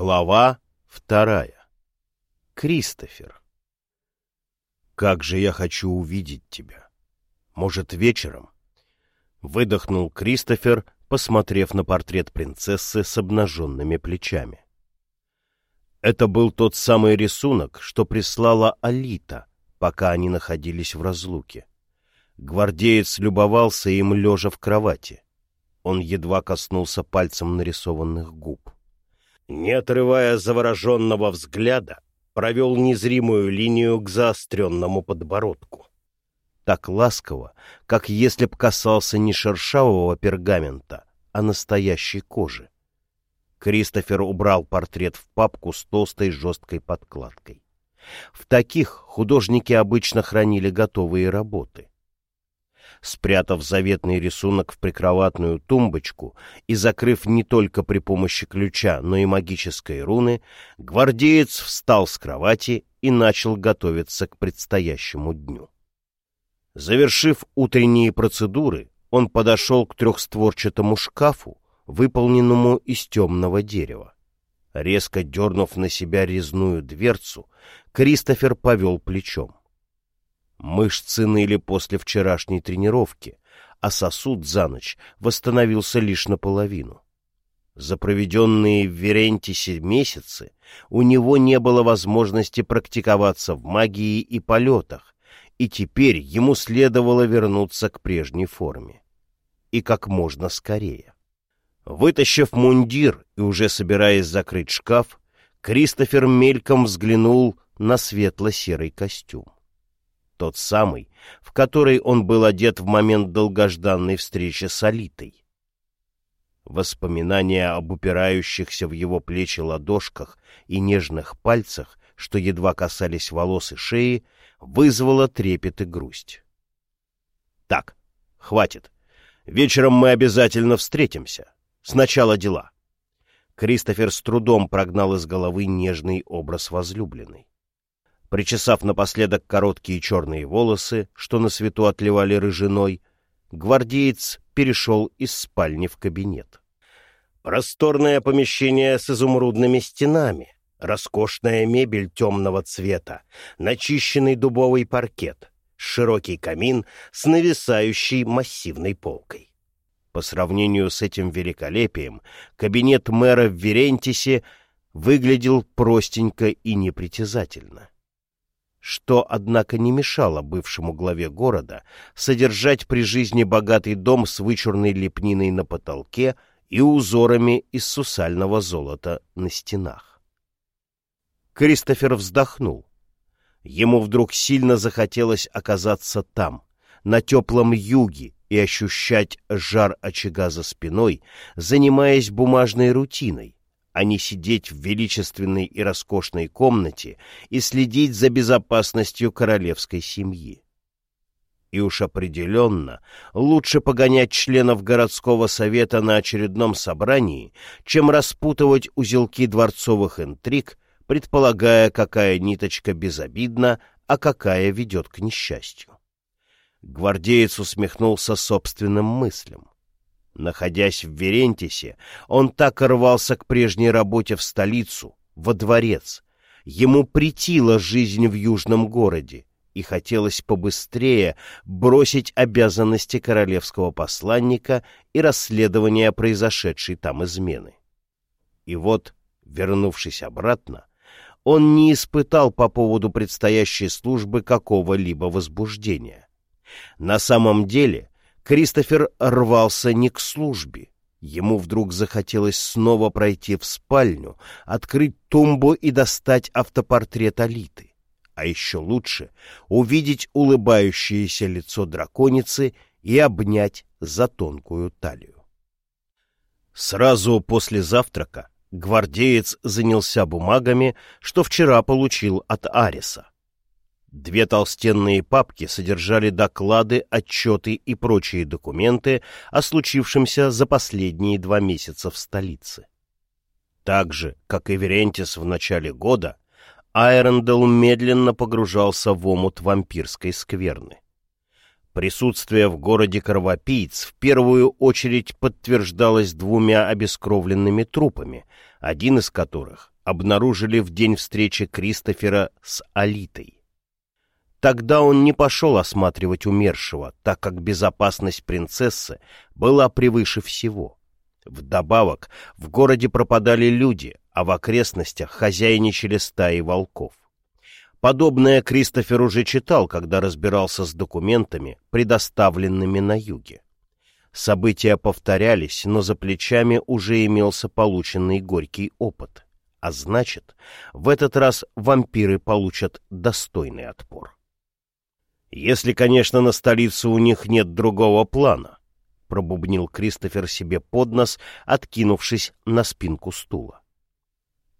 Глава вторая. Кристофер. «Как же я хочу увидеть тебя! Может, вечером?» Выдохнул Кристофер, посмотрев на портрет принцессы с обнаженными плечами. Это был тот самый рисунок, что прислала Алита, пока они находились в разлуке. Гвардеец любовался им лежа в кровати. Он едва коснулся пальцем нарисованных губ не отрывая завороженного взгляда, провел незримую линию к заостренному подбородку. Так ласково, как если б касался не шершавого пергамента, а настоящей кожи. Кристофер убрал портрет в папку с толстой жесткой подкладкой. В таких художники обычно хранили готовые работы спрятав заветный рисунок в прикроватную тумбочку и закрыв не только при помощи ключа, но и магической руны, гвардеец встал с кровати и начал готовиться к предстоящему дню. Завершив утренние процедуры, он подошел к трехстворчатому шкафу, выполненному из темного дерева. Резко дернув на себя резную дверцу, Кристофер повел плечом. Мышцы ныли после вчерашней тренировки, а сосуд за ночь восстановился лишь наполовину. За проведенные в Верентисе месяцы у него не было возможности практиковаться в магии и полетах, и теперь ему следовало вернуться к прежней форме. И как можно скорее. Вытащив мундир и уже собираясь закрыть шкаф, Кристофер мельком взглянул на светло-серый костюм тот самый, в который он был одет в момент долгожданной встречи с Алитой. Воспоминания об упирающихся в его плечи ладошках и нежных пальцах, что едва касались волос и шеи, вызвало трепет и грусть. «Так, хватит. Вечером мы обязательно встретимся. Сначала дела». Кристофер с трудом прогнал из головы нежный образ возлюбленной. Причесав напоследок короткие черные волосы, что на свету отливали рыжиной, гвардеец перешел из спальни в кабинет. Просторное помещение с изумрудными стенами, роскошная мебель темного цвета, начищенный дубовый паркет, широкий камин с нависающей массивной полкой. По сравнению с этим великолепием, кабинет мэра в Верентисе выглядел простенько и непритязательно что, однако, не мешало бывшему главе города содержать при жизни богатый дом с вычурной лепниной на потолке и узорами из сусального золота на стенах. Кристофер вздохнул. Ему вдруг сильно захотелось оказаться там, на теплом юге, и ощущать жар очага за спиной, занимаясь бумажной рутиной, а не сидеть в величественной и роскошной комнате и следить за безопасностью королевской семьи. И уж определенно лучше погонять членов городского совета на очередном собрании, чем распутывать узелки дворцовых интриг, предполагая, какая ниточка безобидна, а какая ведет к несчастью. Гвардеец усмехнулся собственным мыслям. Находясь в Верентисе, он так рвался к прежней работе в столицу, во дворец. Ему притила жизнь в южном городе, и хотелось побыстрее бросить обязанности королевского посланника и расследование произошедшей там измены. И вот, вернувшись обратно, он не испытал по поводу предстоящей службы какого-либо возбуждения. На самом деле Кристофер рвался не к службе. Ему вдруг захотелось снова пройти в спальню, открыть тумбу и достать автопортрет Алиты. А еще лучше — увидеть улыбающееся лицо драконицы и обнять за тонкую талию. Сразу после завтрака гвардеец занялся бумагами, что вчера получил от Ариса. Две толстенные папки содержали доклады, отчеты и прочие документы о случившемся за последние два месяца в столице. Так же, как и Верентис в начале года, Айрондел медленно погружался в омут вампирской скверны. Присутствие в городе кровопийц в первую очередь подтверждалось двумя обескровленными трупами, один из которых обнаружили в день встречи Кристофера с Алитой. Тогда он не пошел осматривать умершего, так как безопасность принцессы была превыше всего. Вдобавок, в городе пропадали люди, а в окрестностях хозяйничали стаи волков. Подобное Кристофер уже читал, когда разбирался с документами, предоставленными на юге. События повторялись, но за плечами уже имелся полученный горький опыт. А значит, в этот раз вампиры получат достойный отпор. Если, конечно, на столицу у них нет другого плана, пробубнил Кристофер себе под нос, откинувшись на спинку стула.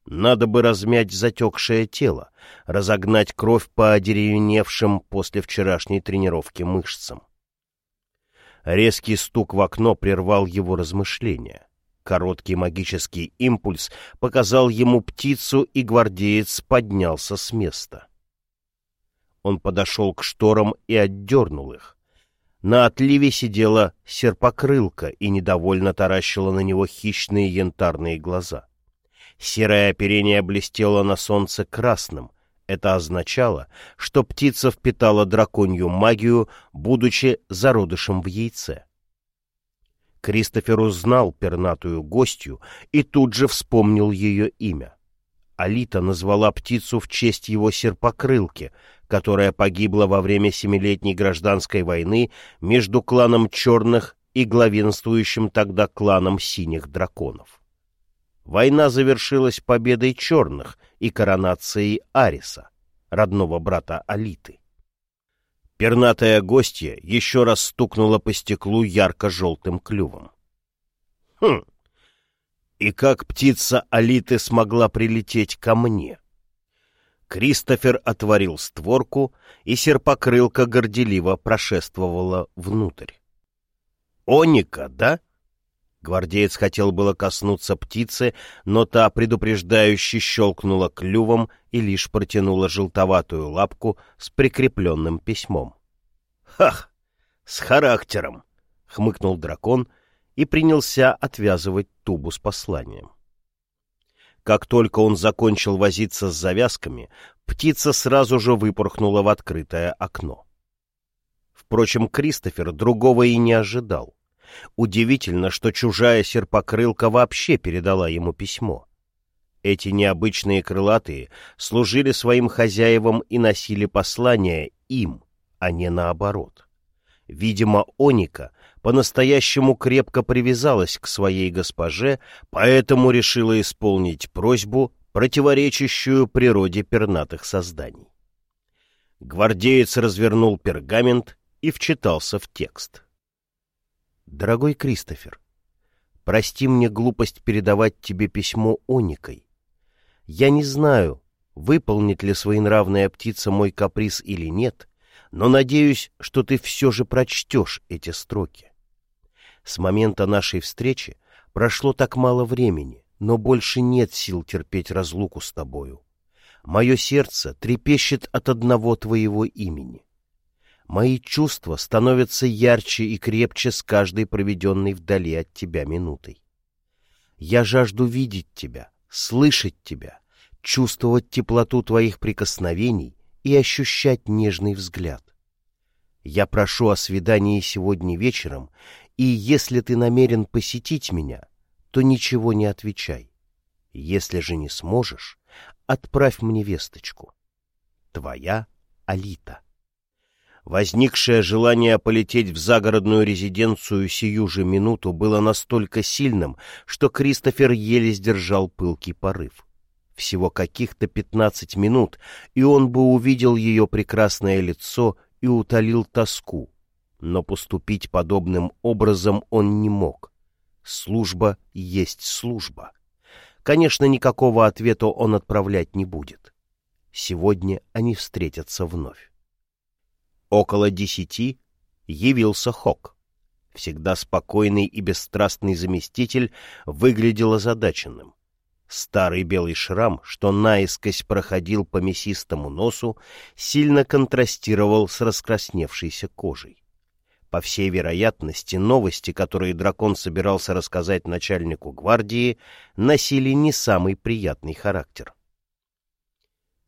Надо бы размять затекшее тело, разогнать кровь по одеревеневшим после вчерашней тренировки мышцам. Резкий стук в окно прервал его размышления. Короткий магический импульс показал ему птицу, и гвардеец поднялся с места. Он подошел к шторам и отдернул их. На отливе сидела серпокрылка и недовольно таращила на него хищные янтарные глаза. Серое оперение блестело на солнце красным. Это означало, что птица впитала драконью магию, будучи зародышем в яйце. Кристофер узнал пернатую гостью и тут же вспомнил ее имя. Алита назвала птицу в честь его серпокрылки, которая погибла во время Семилетней гражданской войны между кланом черных и главенствующим тогда кланом синих драконов. Война завершилась победой черных и коронацией Ариса, родного брата Алиты. Пернатая гостья еще раз стукнула по стеклу ярко-желтым клювом. Хм! И как птица Алиты смогла прилететь ко мне? Кристофер отворил створку, и серпокрылка горделиво прошествовала внутрь. «Оника, да?» Гвардеец хотел было коснуться птицы, но та предупреждающе щелкнула клювом и лишь протянула желтоватую лапку с прикрепленным письмом. «Хах! С характером!» — хмыкнул дракон и принялся отвязывать тубу с посланием. Как только он закончил возиться с завязками, птица сразу же выпорхнула в открытое окно. Впрочем, Кристофер другого и не ожидал. Удивительно, что чужая серпокрылка вообще передала ему письмо. Эти необычные крылатые служили своим хозяевам и носили послание им, а не наоборот. Видимо, Оника по-настоящему крепко привязалась к своей госпоже, поэтому решила исполнить просьбу, противоречащую природе пернатых созданий. Гвардеец развернул пергамент и вчитался в текст. Дорогой Кристофер, прости мне глупость передавать тебе письмо Оникой. Я не знаю, выполнит ли своенравная птица мой каприз или нет, но надеюсь, что ты все же прочтешь эти строки. С момента нашей встречи прошло так мало времени, но больше нет сил терпеть разлуку с тобою. Мое сердце трепещет от одного твоего имени. Мои чувства становятся ярче и крепче с каждой проведенной вдали от тебя минутой. Я жажду видеть тебя, слышать тебя, чувствовать теплоту твоих прикосновений и ощущать нежный взгляд. Я прошу о свидании сегодня вечером, и если ты намерен посетить меня, то ничего не отвечай. Если же не сможешь, отправь мне весточку. Твоя Алита. Возникшее желание полететь в загородную резиденцию сию же минуту было настолько сильным, что Кристофер еле сдержал пылкий порыв. Всего каких-то пятнадцать минут, и он бы увидел ее прекрасное лицо и утолил тоску. Но поступить подобным образом он не мог. Служба есть служба. Конечно, никакого ответа он отправлять не будет. Сегодня они встретятся вновь. Около десяти явился Хок. Всегда спокойный и бесстрастный заместитель выглядел озадаченным. Старый белый шрам, что наискось проходил по мясистому носу, сильно контрастировал с раскрасневшейся кожей. По всей вероятности, новости, которые дракон собирался рассказать начальнику гвардии, носили не самый приятный характер.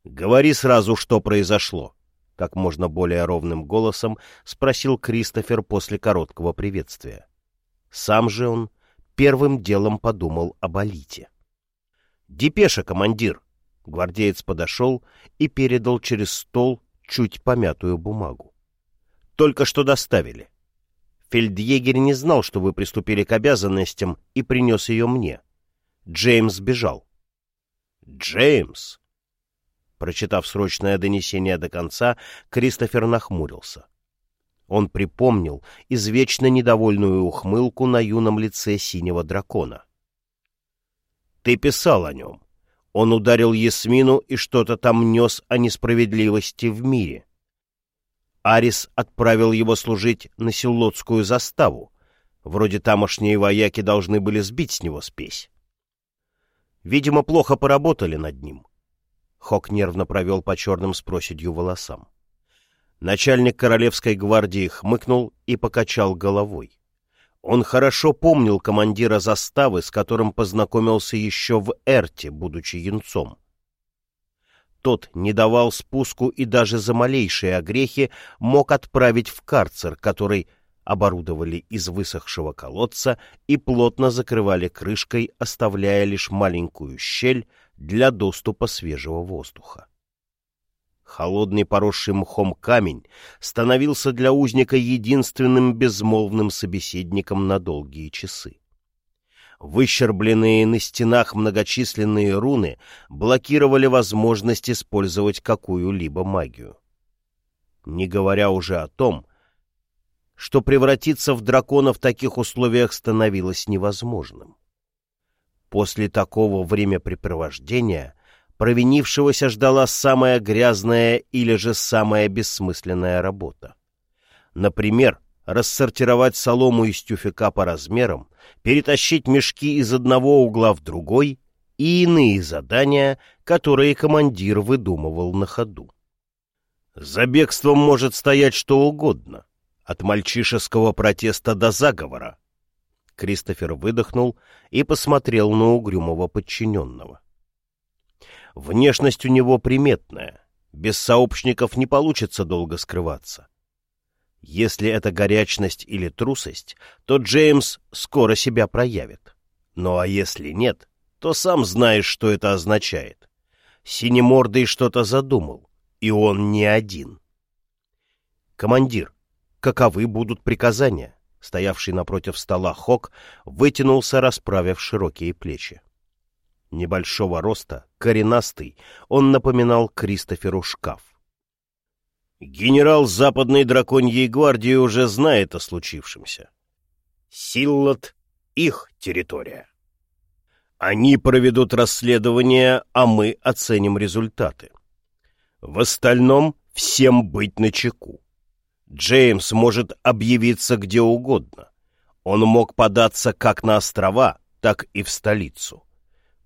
«Говори сразу, что произошло», — как можно более ровным голосом спросил Кристофер после короткого приветствия. Сам же он первым делом подумал об Алите. «Депеша, командир!» Гвардеец подошел и передал через стол чуть помятую бумагу. «Только что доставили. Фельдъегерь не знал, что вы приступили к обязанностям, и принес ее мне. Джеймс бежал». «Джеймс?» Прочитав срочное донесение до конца, Кристофер нахмурился. Он припомнил извечно недовольную ухмылку на юном лице синего дракона. «Ты писал о нем. Он ударил Ясмину и что-то там нес о несправедливости в мире. Арис отправил его служить на Силлотскую заставу. Вроде тамошние вояки должны были сбить с него спесь. Видимо, плохо поработали над ним. Хок нервно провел по черным с проседью волосам. Начальник Королевской гвардии хмыкнул и покачал головой. Он хорошо помнил командира заставы, с которым познакомился еще в Эрте, будучи юнцом. Тот не давал спуску и даже за малейшие огрехи мог отправить в карцер, который оборудовали из высохшего колодца и плотно закрывали крышкой, оставляя лишь маленькую щель для доступа свежего воздуха. Холодный поросший мхом камень становился для узника единственным безмолвным собеседником на долгие часы. Выщербленные на стенах многочисленные руны блокировали возможность использовать какую-либо магию. Не говоря уже о том, что превратиться в дракона в таких условиях становилось невозможным. После такого времяпрепровождения провинившегося ждала самая грязная или же самая бессмысленная работа. Например, рассортировать солому из тюфяка по размерам, перетащить мешки из одного угла в другой и иные задания, которые командир выдумывал на ходу. За бегством может стоять что угодно, от мальчишеского протеста до заговора. Кристофер выдохнул и посмотрел на угрюмого подчиненного. Внешность у него приметная. Без сообщников не получится долго скрываться. Если это горячность или трусость, то Джеймс скоро себя проявит. Ну а если нет, то сам знаешь, что это означает. Синемордый что-то задумал, и он не один. «Командир, каковы будут приказания?» Стоявший напротив стола Хок вытянулся, расправив широкие плечи. Небольшого роста, коренастый, он напоминал Кристоферу шкаф. Генерал Западной Драконьей Гвардии уже знает о случившемся. Силлот — их территория. Они проведут расследование, а мы оценим результаты. В остальном всем быть начеку. Джеймс может объявиться где угодно. Он мог податься как на острова, так и в столицу.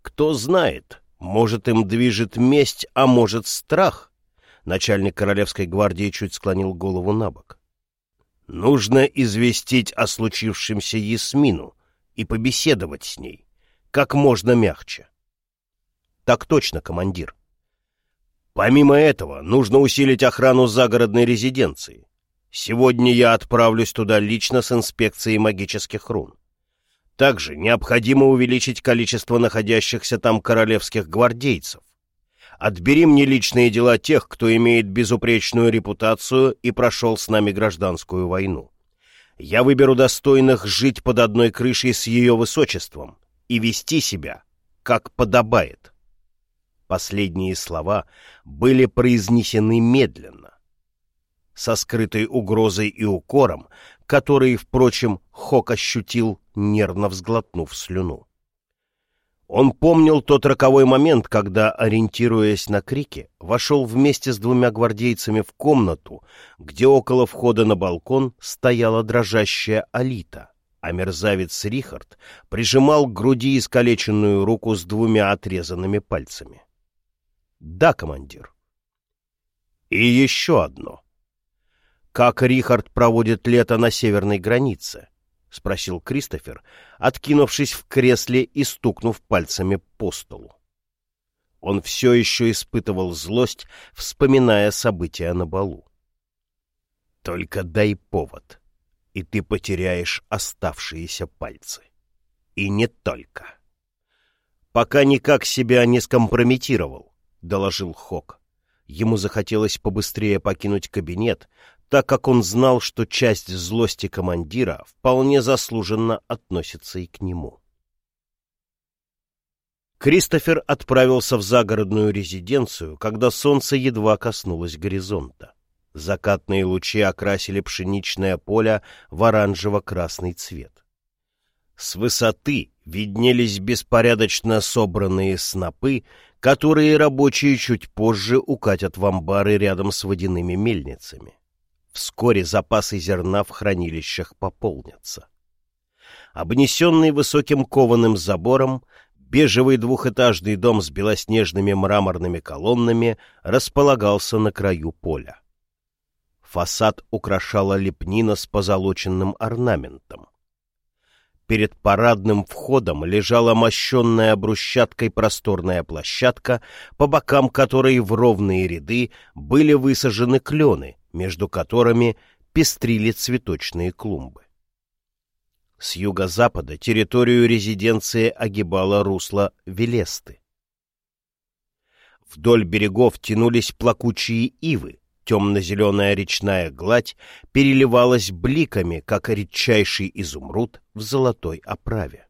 Кто знает, может, им движет месть, а может, страх. Начальник Королевской гвардии чуть склонил голову на бок. Нужно известить о случившемся Ясмину и побеседовать с ней как можно мягче. Так точно, командир. Помимо этого, нужно усилить охрану загородной резиденции. Сегодня я отправлюсь туда лично с инспекцией магических рун. Также необходимо увеличить количество находящихся там королевских гвардейцев. Отбери мне личные дела тех, кто имеет безупречную репутацию и прошел с нами гражданскую войну. Я выберу достойных жить под одной крышей с ее высочеством и вести себя, как подобает. Последние слова были произнесены медленно, со скрытой угрозой и укором, которые, впрочем, Хок ощутил, нервно взглотнув слюну. Он помнил тот роковой момент, когда, ориентируясь на крики, вошел вместе с двумя гвардейцами в комнату, где около входа на балкон стояла дрожащая Алита, а мерзавец Рихард прижимал к груди искалеченную руку с двумя отрезанными пальцами. — Да, командир. — И еще одно. как Рихард проводит лето на северной границе? — спросил Кристофер, откинувшись в кресле и стукнув пальцами по столу. Он все еще испытывал злость, вспоминая события на балу. «Только дай повод, и ты потеряешь оставшиеся пальцы. И не только». «Пока никак себя не скомпрометировал», — доложил Хок. Ему захотелось побыстрее покинуть кабинет, так как он знал, что часть злости командира вполне заслуженно относится и к нему. Кристофер отправился в загородную резиденцию, когда солнце едва коснулось горизонта. Закатные лучи окрасили пшеничное поле в оранжево-красный цвет. С высоты виднелись беспорядочно собранные снопы, которые рабочие чуть позже укатят в амбары рядом с водяными мельницами. Вскоре запасы зерна в хранилищах пополнятся. Обнесенный высоким кованым забором, Бежевый двухэтажный дом с белоснежными мраморными колоннами располагался на краю поля. Фасад украшала лепнина с позолоченным орнаментом. Перед парадным входом лежала мощенная брусчаткой просторная площадка, по бокам которой в ровные ряды были высажены клены, между которыми пестрили цветочные клумбы. С юго-запада территорию резиденции огибало русло Велесты. Вдоль берегов тянулись плакучие ивы, темно-зеленая речная гладь переливалась бликами, как редчайший изумруд в золотой оправе.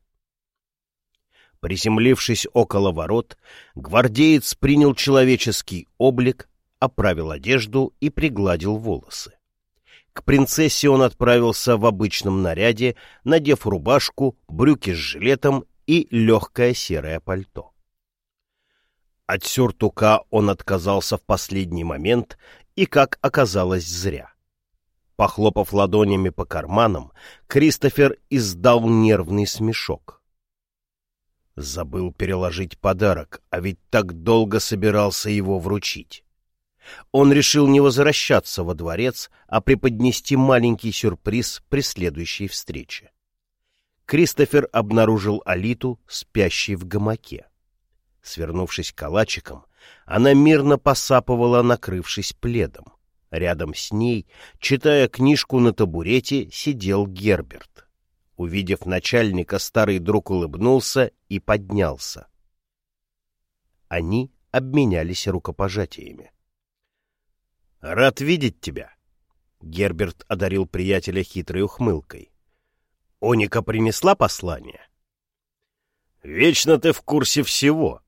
Приземлившись около ворот, гвардеец принял человеческий облик, оправил одежду и пригладил волосы. К принцессе он отправился в обычном наряде, надев рубашку, брюки с жилетом и легкое серое пальто. От сюртука он отказался в последний момент и, как оказалось, зря. Похлопав ладонями по карманам, Кристофер издал нервный смешок. Забыл переложить подарок, а ведь так долго собирался его вручить. Он решил не возвращаться во дворец, а преподнести маленький сюрприз при следующей встрече. Кристофер обнаружил Алиту, спящей в гамаке. Свернувшись калачиком, она мирно посапывала, накрывшись пледом. Рядом с ней, читая книжку на табурете, сидел Герберт. Увидев начальника, старый друг улыбнулся и поднялся. Они обменялись рукопожатиями. «Рад видеть тебя!» Герберт одарил приятеля хитрой ухмылкой. «Оника принесла послание?» «Вечно ты в курсе всего!»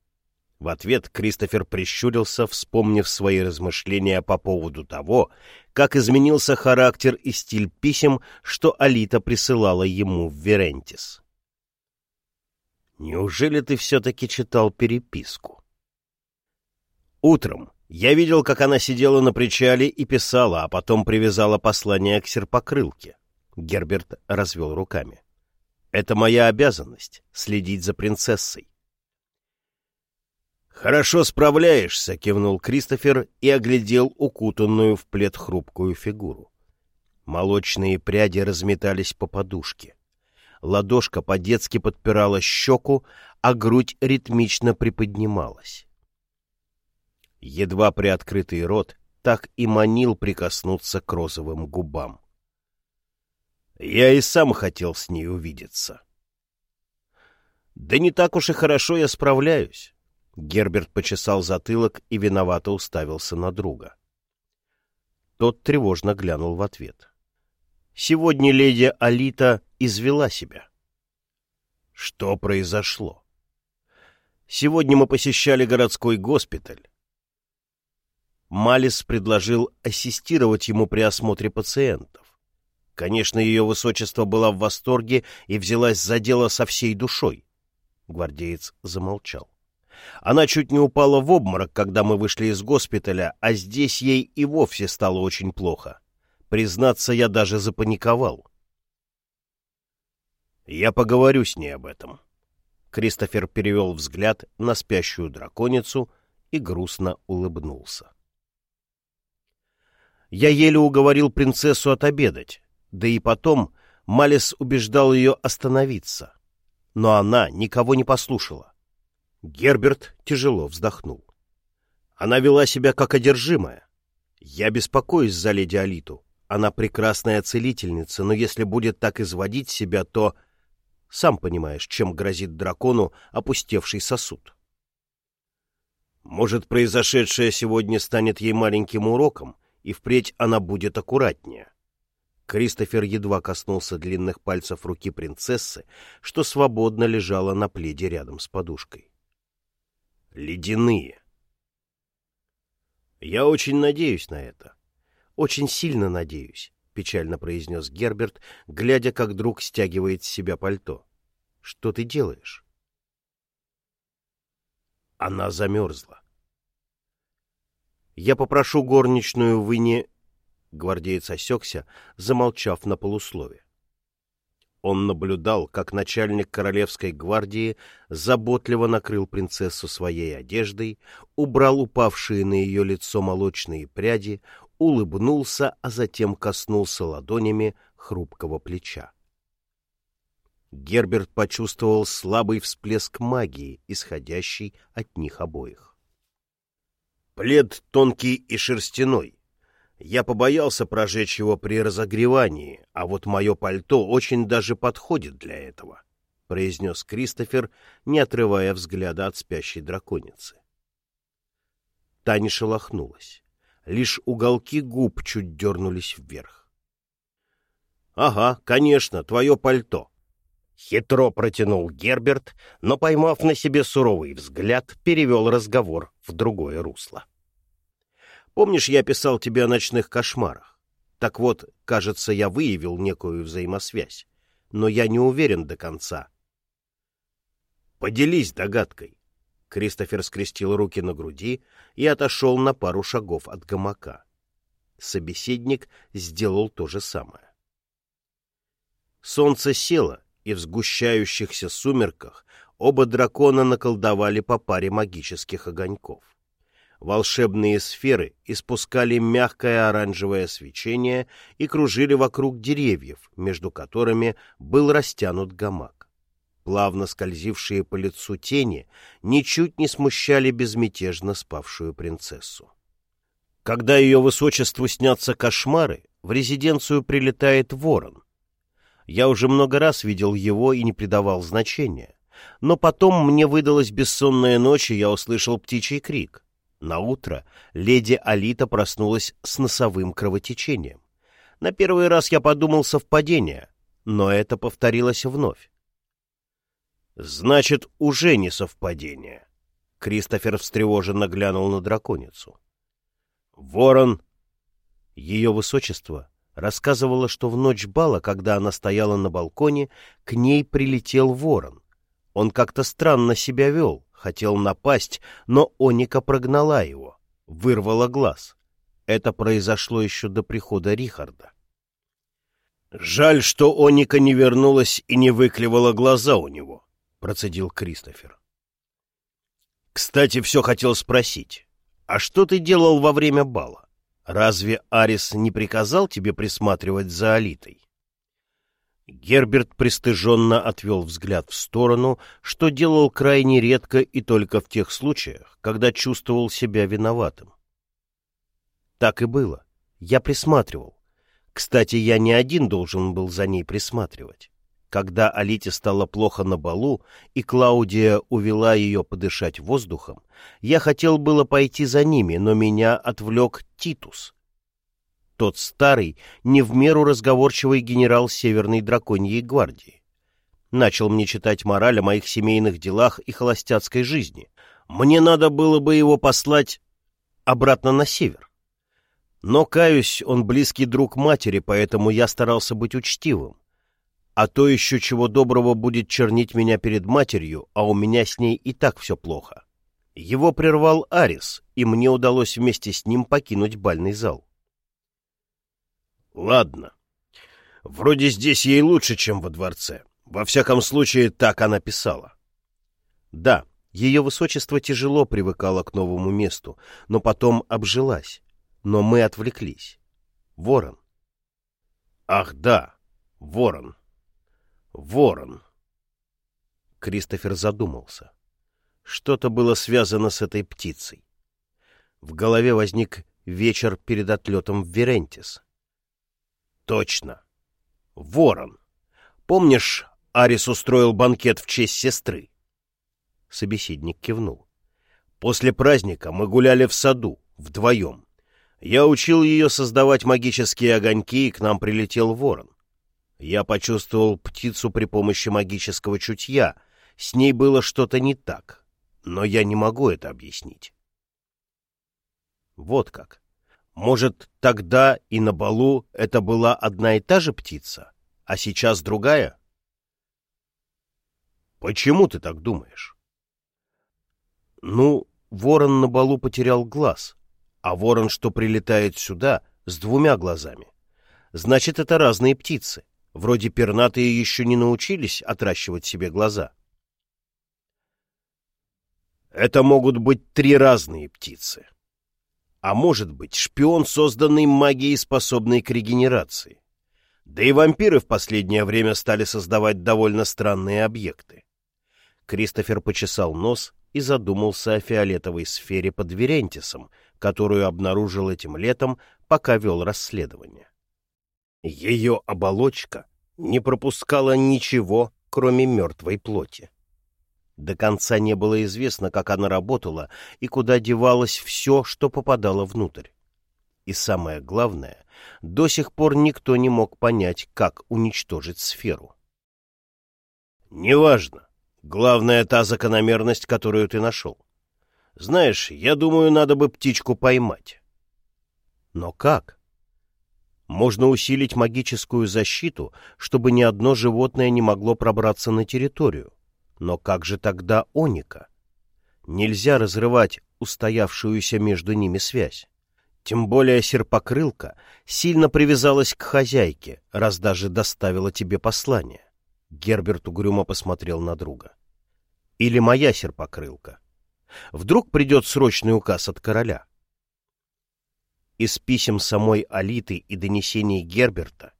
В ответ Кристофер прищурился, вспомнив свои размышления по поводу того, как изменился характер и стиль писем, что Алита присылала ему в Верентис. «Неужели ты все-таки читал переписку?» Утром, я видел, как она сидела на причале и писала, а потом привязала послание к серпокрылке. Герберт развел руками. Это моя обязанность — следить за принцессой. «Хорошо справляешься», — кивнул Кристофер и оглядел укутанную в плед хрупкую фигуру. Молочные пряди разметались по подушке. Ладошка по-детски подпирала щеку, а грудь ритмично приподнималась. Едва приоткрытый рот так и манил прикоснуться к розовым губам. Я и сам хотел с ней увидеться. Да не так уж и хорошо я справляюсь. Герберт почесал затылок и виновато уставился на друга. Тот тревожно глянул в ответ. Сегодня леди Алита извела себя. Что произошло? Сегодня мы посещали городской госпиталь. Малис предложил ассистировать ему при осмотре пациентов. Конечно, ее высочество была в восторге и взялась за дело со всей душой. Гвардеец замолчал. Она чуть не упала в обморок, когда мы вышли из госпиталя, а здесь ей и вовсе стало очень плохо. Признаться, я даже запаниковал. Я поговорю с ней об этом. Кристофер перевел взгляд на спящую драконицу и грустно улыбнулся. Я еле уговорил принцессу отобедать, да и потом Малис убеждал ее остановиться. Но она никого не послушала. Герберт тяжело вздохнул. Она вела себя как одержимая. Я беспокоюсь за леди Алиту. Она прекрасная целительница, но если будет так изводить себя, то... Сам понимаешь, чем грозит дракону опустевший сосуд. Может, произошедшее сегодня станет ей маленьким уроком, и впредь она будет аккуратнее. Кристофер едва коснулся длинных пальцев руки принцессы, что свободно лежала на пледе рядом с подушкой. Ледяные. Я очень надеюсь на это. Очень сильно надеюсь, печально произнес Герберт, глядя, как друг стягивает с себя пальто. Что ты делаешь? Она замерзла. Я попрошу горничную вы не... Гвардеец осекся, замолчав на полуслове. Он наблюдал, как начальник королевской гвардии заботливо накрыл принцессу своей одеждой, убрал упавшие на ее лицо молочные пряди, улыбнулся, а затем коснулся ладонями хрупкого плеча. Герберт почувствовал слабый всплеск магии, исходящий от них обоих. Плед тонкий и шерстяной. Я побоялся прожечь его при разогревании, а вот мое пальто очень даже подходит для этого, — произнес Кристофер, не отрывая взгляда от спящей драконицы. Таня шелохнулась. Лишь уголки губ чуть дернулись вверх. — Ага, конечно, твое пальто. Хитро протянул Герберт, но, поймав на себе суровый взгляд, перевел разговор в другое русло. Помнишь, я писал тебе о ночных кошмарах? Так вот, кажется, я выявил некую взаимосвязь, но я не уверен до конца. Поделись догадкой. Кристофер скрестил руки на груди и отошел на пару шагов от гамака. Собеседник сделал то же самое. Солнце село, и в сгущающихся сумерках оба дракона наколдовали по паре магических огоньков волшебные сферы испускали мягкое оранжевое свечение и кружили вокруг деревьев, между которыми был растянут гамак. Плавно скользившие по лицу тени ничуть не смущали безмятежно спавшую принцессу. Когда ее высочеству снятся кошмары, в резиденцию прилетает ворон. Я уже много раз видел его и не придавал значения. Но потом мне выдалась бессонная ночь, и я услышал птичий крик — на утро леди Алита проснулась с носовым кровотечением. На первый раз я подумал совпадение, но это повторилось вновь. Значит, уже не совпадение. Кристофер встревоженно глянул на драконицу. Ворон, ее высочество, рассказывала, что в ночь бала, когда она стояла на балконе, к ней прилетел ворон. Он как-то странно себя вел, Хотел напасть, но Оника прогнала его, вырвала глаз. Это произошло еще до прихода Рихарда. «Жаль, что Оника не вернулась и не выклевала глаза у него», — процедил Кристофер. «Кстати, все хотел спросить. А что ты делал во время бала? Разве Арис не приказал тебе присматривать за Алитой?» Герберт пристыженно отвел взгляд в сторону, что делал крайне редко и только в тех случаях, когда чувствовал себя виноватым. Так и было. Я присматривал. Кстати, я не один должен был за ней присматривать. Когда Алите стало плохо на балу, и Клаудия увела ее подышать воздухом, я хотел было пойти за ними, но меня отвлек Титус — тот старый, не в меру разговорчивый генерал Северной драконьей гвардии. Начал мне читать мораль о моих семейных делах и холостяцкой жизни. Мне надо было бы его послать обратно на север. Но, каюсь, он близкий друг матери, поэтому я старался быть учтивым. А то еще чего доброго будет чернить меня перед матерью, а у меня с ней и так все плохо. Его прервал Арис, и мне удалось вместе с ним покинуть бальный зал. Ладно. Вроде здесь ей лучше, чем во дворце. Во всяком случае, так она писала. Да, ее высочество тяжело привыкало к новому месту, но потом обжилась. Но мы отвлеклись. Ворон. Ах да, ворон. Ворон. Кристофер задумался. Что-то было связано с этой птицей. В голове возник вечер перед отлетом в Верентис. Точно. Ворон. Помнишь, Арис устроил банкет в честь сестры? Собеседник кивнул. После праздника мы гуляли в саду, вдвоем. Я учил ее создавать магические огоньки, и к нам прилетел ворон. Я почувствовал птицу при помощи магического чутья. С ней было что-то не так, но я не могу это объяснить. Вот как. Может, тогда и на балу это была одна и та же птица, а сейчас другая? Почему ты так думаешь? Ну, ворон на балу потерял глаз, а ворон, что прилетает сюда, с двумя глазами. Значит, это разные птицы. Вроде пернатые еще не научились отращивать себе глаза. Это могут быть три разные птицы а может быть, шпион, созданный магией, способный к регенерации. Да и вампиры в последнее время стали создавать довольно странные объекты. Кристофер почесал нос и задумался о фиолетовой сфере под Верентисом, которую обнаружил этим летом, пока вел расследование. Ее оболочка не пропускала ничего, кроме мертвой плоти. До конца не было известно, как она работала и куда девалось все, что попадало внутрь. И самое главное, до сих пор никто не мог понять, как уничтожить сферу. «Неважно. Главное — та закономерность, которую ты нашел. Знаешь, я думаю, надо бы птичку поймать». «Но как?» Можно усилить магическую защиту, чтобы ни одно животное не могло пробраться на территорию. Но как же тогда Оника? Нельзя разрывать устоявшуюся между ними связь. Тем более серпокрылка сильно привязалась к хозяйке, раз даже доставила тебе послание. Герберт угрюмо посмотрел на друга. Или моя серпокрылка. Вдруг придет срочный указ от короля. Из писем самой Алиты и донесений Герберта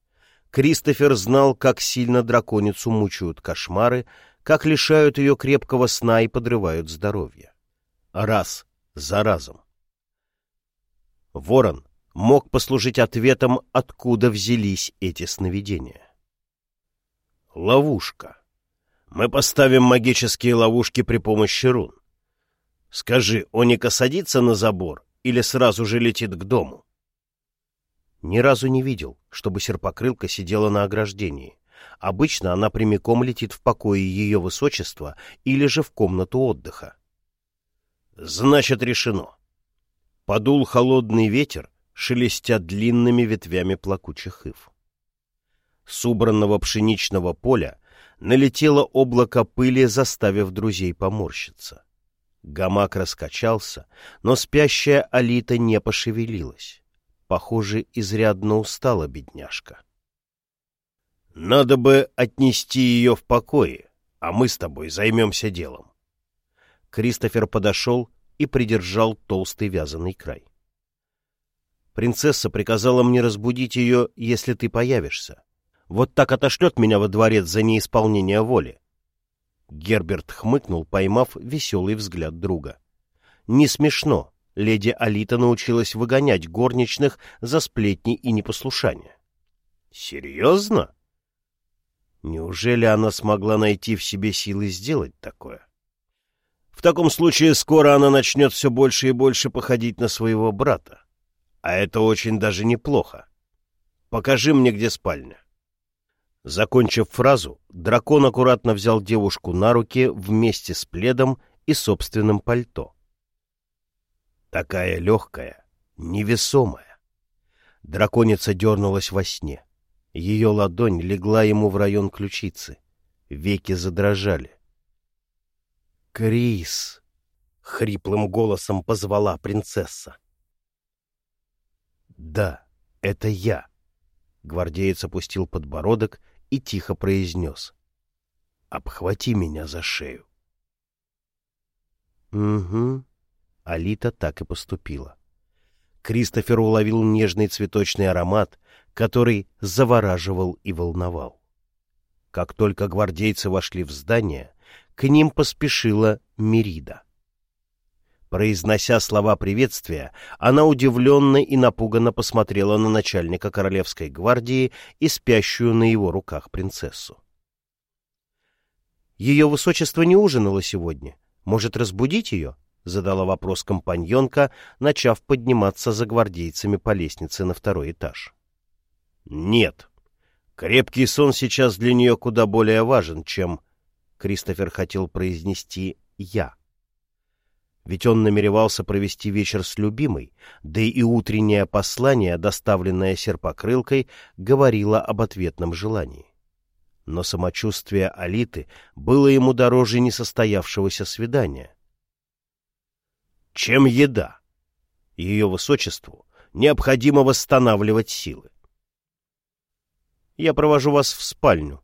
Кристофер знал, как сильно драконицу мучают кошмары, как лишают ее крепкого сна и подрывают здоровье. Раз за разом. Ворон мог послужить ответом, откуда взялись эти сновидения. Ловушка. Мы поставим магические ловушки при помощи рун. Скажи, Оника садится на забор или сразу же летит к дому? Ни разу не видел, чтобы серпокрылка сидела на ограждении. Обычно она прямиком летит в покое ее высочества или же в комнату отдыха. Значит, решено. Подул холодный ветер, шелестя длинными ветвями плакучих ив. С убранного пшеничного поля налетело облако пыли, заставив друзей поморщиться. Гамак раскачался, но спящая Алита не пошевелилась. Похоже, изрядно устала бедняжка. Надо бы отнести ее в покое, а мы с тобой займемся делом. Кристофер подошел и придержал толстый вязаный край. Принцесса приказала мне разбудить ее, если ты появишься. Вот так отошлет меня во дворец за неисполнение воли. Герберт хмыкнул, поймав веселый взгляд друга. Не смешно. Леди Алита научилась выгонять горничных за сплетни и непослушание. Серьезно? Неужели она смогла найти в себе силы сделать такое? В таком случае скоро она начнет все больше и больше походить на своего брата. А это очень даже неплохо. Покажи мне, где спальня. Закончив фразу, дракон аккуратно взял девушку на руки вместе с пледом и собственным пальто. Такая легкая, невесомая. Драконица дернулась во сне. Ее ладонь легла ему в район ключицы. Веки задрожали. «Крис!» — хриплым голосом позвала принцесса. «Да, это я!» — гвардеец опустил подбородок и тихо произнес. «Обхвати меня за шею!» «Угу», Алита так и поступила. Кристофер уловил нежный цветочный аромат, который завораживал и волновал. Как только гвардейцы вошли в здание, к ним поспешила Мерида. Произнося слова приветствия, она удивленно и напуганно посмотрела на начальника королевской гвардии и спящую на его руках принцессу. «Ее высочество не ужинало сегодня. Может, разбудить ее?» — задала вопрос компаньонка, начав подниматься за гвардейцами по лестнице на второй этаж. «Нет. Крепкий сон сейчас для нее куда более важен, чем...» Кристофер хотел произнести «я» ведь он намеревался провести вечер с любимой, да и утреннее послание, доставленное серпокрылкой, говорило об ответном желании. Но самочувствие Алиты было ему дороже несостоявшегося свидания. Чем еда? Ее высочеству необходимо восстанавливать силы. «Я провожу вас в спальню»,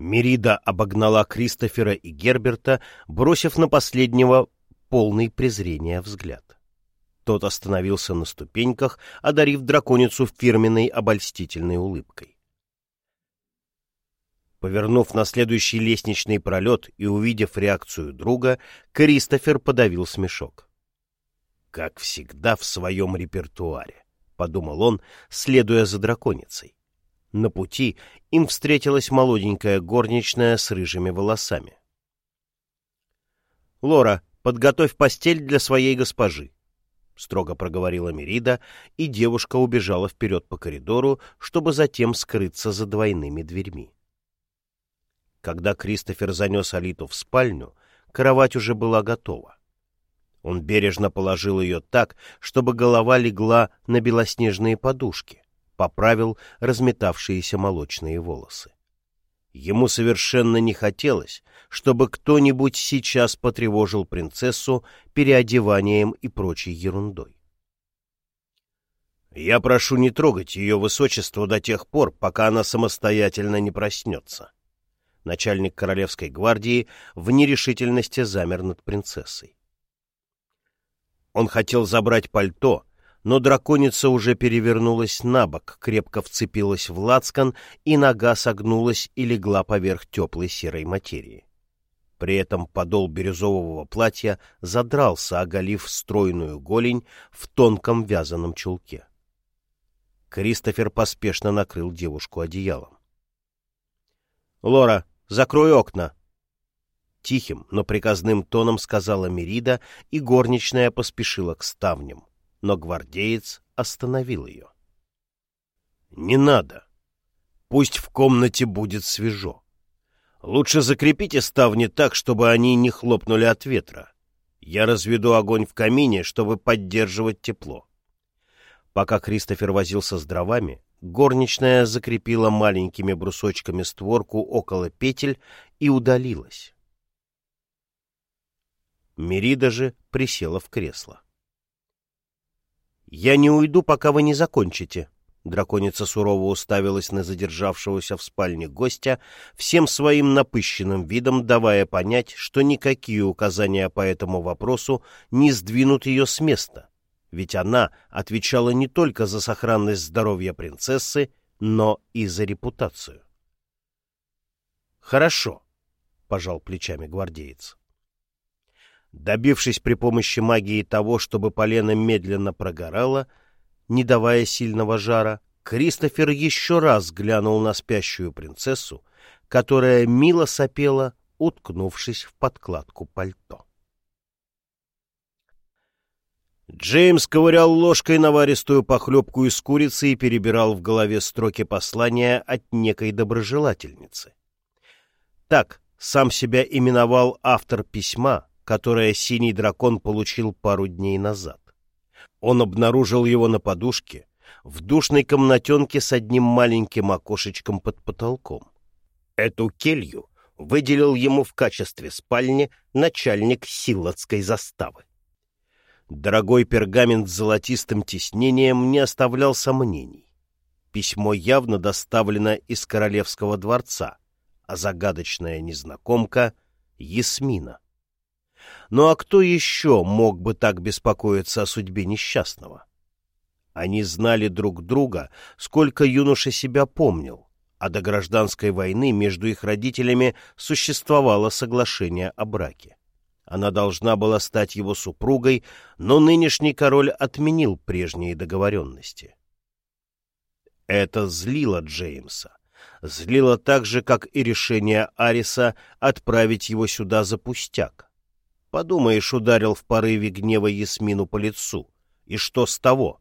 Мерида обогнала Кристофера и Герберта, бросив на последнего полный презрения взгляд. Тот остановился на ступеньках, одарив драконицу фирменной обольстительной улыбкой. Повернув на следующий лестничный пролет и увидев реакцию друга, Кристофер подавил смешок. «Как всегда в своем репертуаре», — подумал он, следуя за драконицей. На пути им встретилась молоденькая горничная с рыжими волосами. «Лора, подготовь постель для своей госпожи», — строго проговорила Мерида, и девушка убежала вперед по коридору, чтобы затем скрыться за двойными дверьми. Когда Кристофер занес Алиту в спальню, кровать уже была готова. Он бережно положил ее так, чтобы голова легла на белоснежные подушки, поправил разметавшиеся молочные волосы. Ему совершенно не хотелось, чтобы кто-нибудь сейчас потревожил принцессу переодеванием и прочей ерундой. «Я прошу не трогать ее высочество до тех пор, пока она самостоятельно не проснется». Начальник Королевской гвардии в нерешительности замер над принцессой. Он хотел забрать пальто, но драконица уже перевернулась на бок, крепко вцепилась в лацкан, и нога согнулась и легла поверх теплой серой материи. При этом подол бирюзового платья задрался, оголив стройную голень в тонком вязаном чулке. Кристофер поспешно накрыл девушку одеялом. — Лора, закрой окна! Тихим, но приказным тоном сказала Мерида, и горничная поспешила к ставням но гвардеец остановил ее. — Не надо. Пусть в комнате будет свежо. Лучше закрепите ставни так, чтобы они не хлопнули от ветра. Я разведу огонь в камине, чтобы поддерживать тепло. Пока Кристофер возился с дровами, горничная закрепила маленькими брусочками створку около петель и удалилась. Мерида же присела в кресло. «Я не уйду, пока вы не закончите». Драконица сурово уставилась на задержавшегося в спальне гостя, всем своим напыщенным видом давая понять, что никакие указания по этому вопросу не сдвинут ее с места, ведь она отвечала не только за сохранность здоровья принцессы, но и за репутацию. «Хорошо», — пожал плечами гвардеец. Добившись при помощи магии того, чтобы полено медленно прогорало, не давая сильного жара, Кристофер еще раз глянул на спящую принцессу, которая мило сопела, уткнувшись в подкладку пальто. Джеймс ковырял ложкой наваристую похлебку из курицы и перебирал в голове строки послания от некой доброжелательницы. Так сам себя именовал автор письма, которое синий дракон получил пару дней назад. Он обнаружил его на подушке в душной комнатенке с одним маленьким окошечком под потолком. Эту келью выделил ему в качестве спальни начальник силотской заставы. Дорогой пергамент с золотистым тиснением не оставлял сомнений. Письмо явно доставлено из королевского дворца, а загадочная незнакомка — Ясмина. Ну а кто еще мог бы так беспокоиться о судьбе несчастного? Они знали друг друга, сколько юноша себя помнил, а до гражданской войны между их родителями существовало соглашение о браке. Она должна была стать его супругой, но нынешний король отменил прежние договоренности. Это злило Джеймса. Злило так же, как и решение Ариса отправить его сюда за пустяк. Подумаешь, ударил в порыве гнева Ясмину по лицу. И что с того?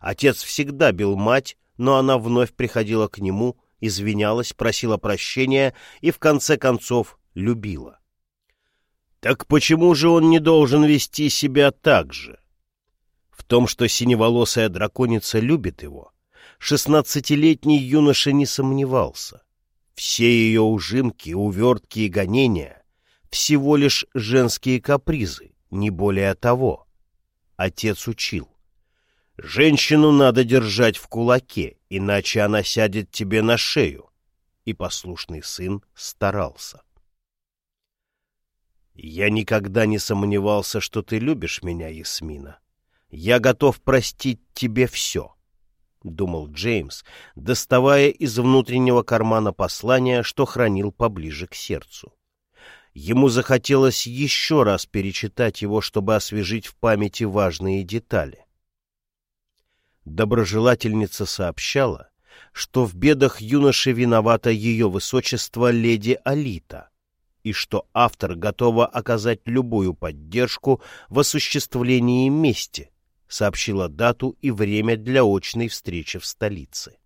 Отец всегда бил мать, но она вновь приходила к нему, извинялась, просила прощения и, в конце концов, любила. Так почему же он не должен вести себя так же? В том, что синеволосая драконица любит его, шестнадцатилетний юноша не сомневался. Все ее ужимки, увертки и гонения — всего лишь женские капризы, не более того. Отец учил. Женщину надо держать в кулаке, иначе она сядет тебе на шею. И послушный сын старался. Я никогда не сомневался, что ты любишь меня, Ясмина. Я готов простить тебе все, — думал Джеймс, доставая из внутреннего кармана послание, что хранил поближе к сердцу. Ему захотелось еще раз перечитать его, чтобы освежить в памяти важные детали. Доброжелательница сообщала, что в бедах юноши виновата ее высочество леди Алита — и что автор готова оказать любую поддержку в осуществлении мести, сообщила дату и время для очной встречи в столице.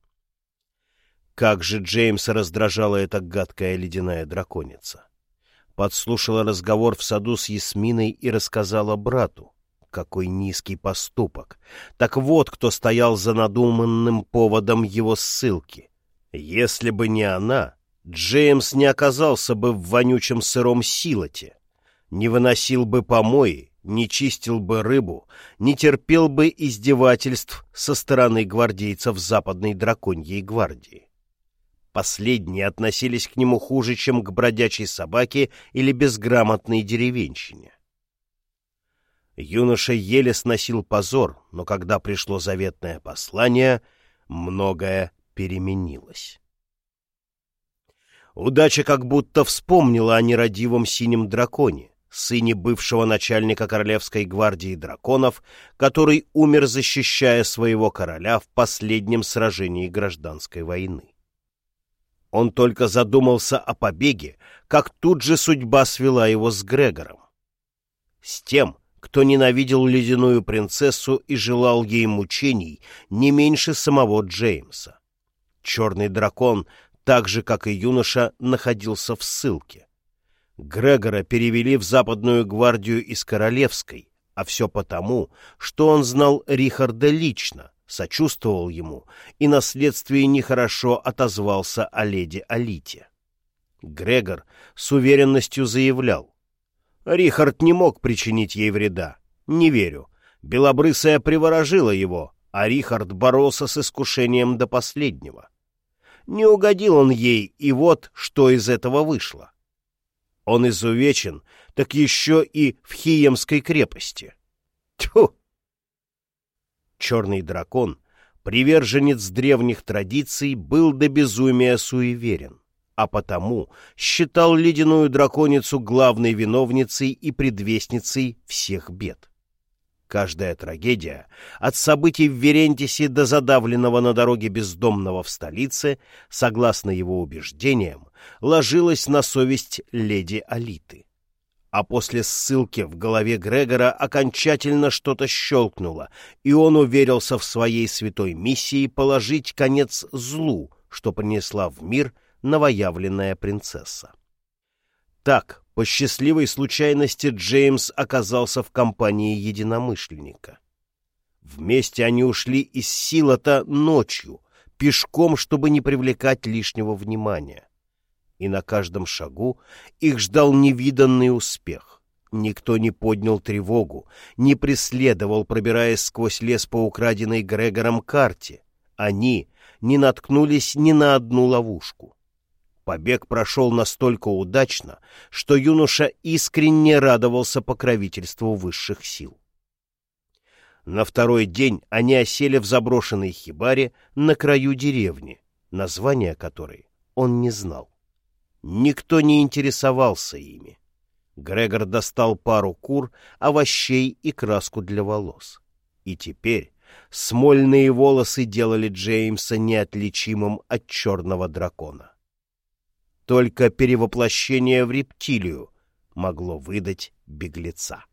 Как же Джеймса раздражала эта гадкая ледяная драконица. Подслушала разговор в саду с Ясминой и рассказала брату. Какой низкий поступок! Так вот, кто стоял за надуманным поводом его ссылки. Если бы не она, Джеймс не оказался бы в вонючем сыром силоте, не выносил бы помои, не чистил бы рыбу, не терпел бы издевательств со стороны гвардейцев Западной Драконьей гвардии. Последние относились к нему хуже, чем к бродячей собаке или безграмотной деревенщине. Юноша еле сносил позор, но когда пришло заветное послание, многое переменилось. Удача как будто вспомнила о нерадивом синем драконе, сыне бывшего начальника Королевской гвардии драконов, который умер, защищая своего короля в последнем сражении гражданской войны. Он только задумался о побеге, как тут же судьба свела его с Грегором. С тем, кто ненавидел ледяную принцессу и желал ей мучений не меньше самого Джеймса. Черный дракон так же, как и юноша, находился в ссылке. Грегора перевели в Западную гвардию из Королевской, а все потому, что он знал Рихарда лично, сочувствовал ему и на следствии нехорошо отозвался о леди Алите. Грегор с уверенностью заявлял. Рихард не мог причинить ей вреда. Не верю. Белобрысая приворожила его, а Рихард боролся с искушением до последнего. Не угодил он ей, и вот что из этого вышло. Он изувечен, так еще и в Хиемской крепости. Тьфу! Черный дракон, приверженец древних традиций, был до безумия суеверен, а потому считал ледяную драконицу главной виновницей и предвестницей всех бед. Каждая трагедия, от событий в Верентисе до задавленного на дороге бездомного в столице, согласно его убеждениям, ложилась на совесть леди Алиты. А после ссылки в голове Грегора окончательно что-то щелкнуло, и он уверился в своей святой миссии положить конец злу, что принесла в мир новоявленная принцесса. Так, по счастливой случайности Джеймс оказался в компании единомышленника. Вместе они ушли из Силота ночью, пешком, чтобы не привлекать лишнего внимания. И на каждом шагу их ждал невиданный успех. Никто не поднял тревогу, не преследовал, пробираясь сквозь лес по украденной Грегором карте. Они не наткнулись ни на одну ловушку. Побег прошел настолько удачно, что юноша искренне радовался покровительству высших сил. На второй день они осели в заброшенной хибаре на краю деревни, название которой он не знал. Никто не интересовался ими. Грегор достал пару кур, овощей и краску для волос. И теперь смольные волосы делали Джеймса неотличимым от черного дракона. Только перевоплощение в рептилию могло выдать беглеца.